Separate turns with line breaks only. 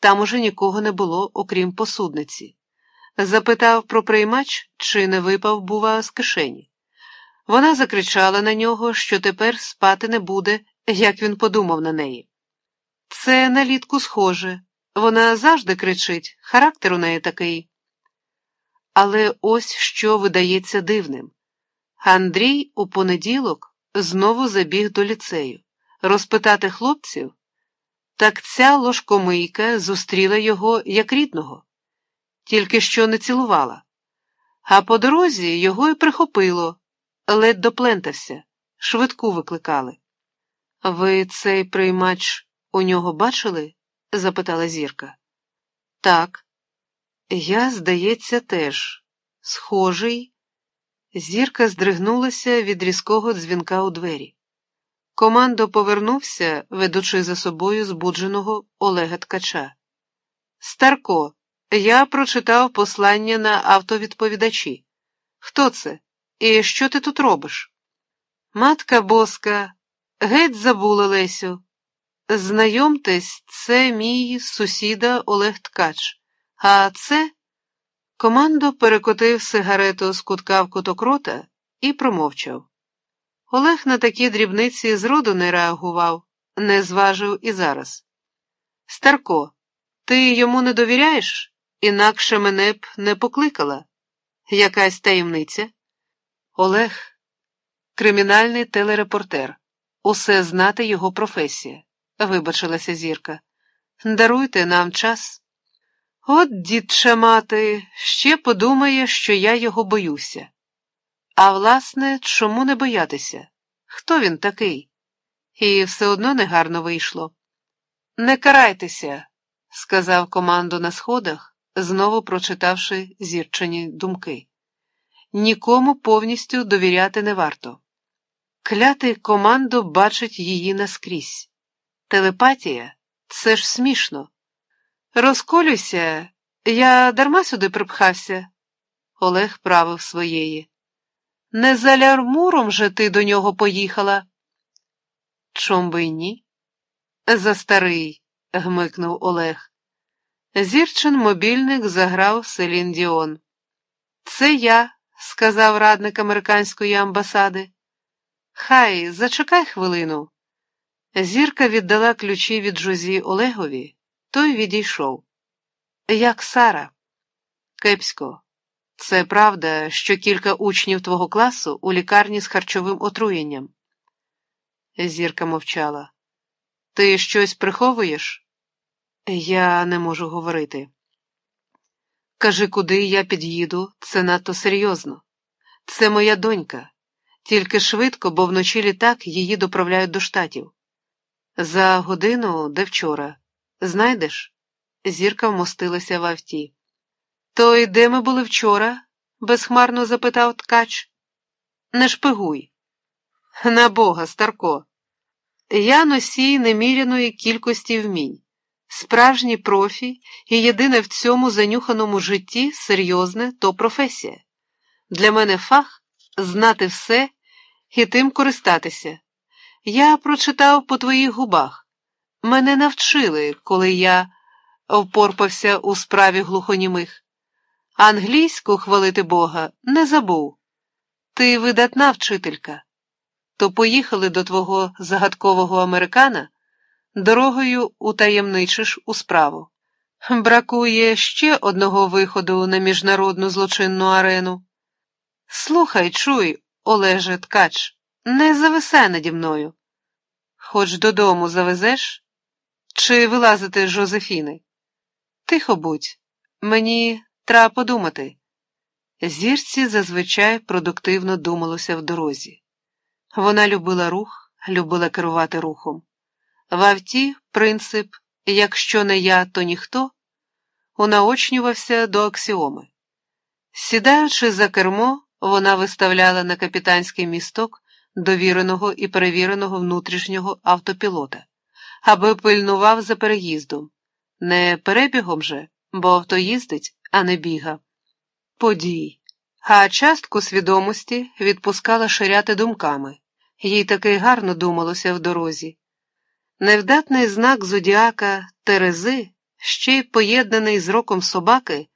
Там уже нікого не було, окрім посудниці. Запитав про приймач, чи не випав, бува, з кишені. Вона закричала на нього, що тепер спати не буде, як він подумав на неї. Це на літку схоже. Вона завжди кричить, характер у неї такий. Але ось що видається дивним. Андрій у понеділок знову забіг до ліцею розпитати хлопців, так ця ложкомийка зустріла його як рідного, тільки що не цілувала, а по дорозі його й прихопило, ледь доплентався, швидку викликали. Ви цей приймач у нього бачили? запитала зірка. Так, я, здається, теж. Схожий. Зірка здригнулася від різкого дзвінка у двері. Командо повернувся, ведучи за собою збудженого Олега Ткача. Старко, я прочитав послання на автовідповідачі. Хто це? І що ти тут робиш? Матка боска, геть забула Лесю. Знайомтесь, це мій сусіда Олег Ткач. А це. Командо перекотив сигарету з кутка в куток рота і промовчав. Олег на такі дрібниці зроду не реагував, не зважив і зараз. Старко, ти йому не довіряєш, інакше мене б не покликала. Якась таємниця? Олег, кримінальний телерепортер. Усе знати його професія, вибачилася зірка. Даруйте нам час. От, дідча мати, ще подумає, що я його боюся. А власне, чому не боятися? Хто він такий? І все одно негарно вийшло. Не карайтеся, сказав команду на сходах, знову прочитавши зірчані думки. Нікому повністю довіряти не варто. Клятий командо бачить її наскрізь. Телепатія це ж смішно. Розколюйся, я дарма сюди припхався. Олег правив своєї. Не за лярмуром же ти до нього поїхала? Чом би й ні? За старий, гмикнув Олег. Зірчин мобільник заграв Селін Діон. Це я, сказав радник американської амбасади. Хай, зачекай хвилину. Зірка віддала ключі від Жозі Олегові, той відійшов. Як Сара? Кепсько. Це правда, що кілька учнів твого класу у лікарні з харчовим отруєнням. Зірка мовчала. Ти щось приховуєш? Я не можу говорити. Кажи, куди я під'їду, це надто серйозно. Це моя донька, тільки швидко, бо вночі літак її доправляють до штатів. За годину, де вчора, знайдеш? Зірка вмостилася в авті. То й де ми були вчора? безхмарно запитав ткач. Не шпигуй. На бога, Старко. Я носій неміряної кількості вмінь, справжній профі і єдине в цьому занюханому житті серйозне то професія. Для мене фах знати все і тим користатися. Я прочитав по твоїх губах. Мене навчили, коли я впорпався у справі глухонімих. Англійську, хвалити Бога, не забув. Ти видатна вчителька. То поїхали до твого загадкового американа, дорогою утаємничиш у справу. Бракує ще одного виходу на міжнародну злочинну арену. Слухай, чуй, Олеже Ткач, не зависай наді мною. Хоч додому завезеш? Чи вилазити з Жозефіни? Тихо будь, мені треба подумати. Зірці зазвичай продуктивно думалося в дорозі. Вона любила рух, любила керувати рухом. В авті принцип якщо не я, то ніхто унаочнювався до аксіоми. Сідаючи за кермо, вона виставляла на капітанський місток довіреного і перевіреного внутрішнього автопілота, аби пильнував за переїздом, не перебігом же, бо авто їздить, а не бігав. Подій. А частку свідомості відпускала ширяти думками, їй таки гарно думалося в дорозі. Невдатний знак зодіака Терези ще й поєднаний з роком собаки,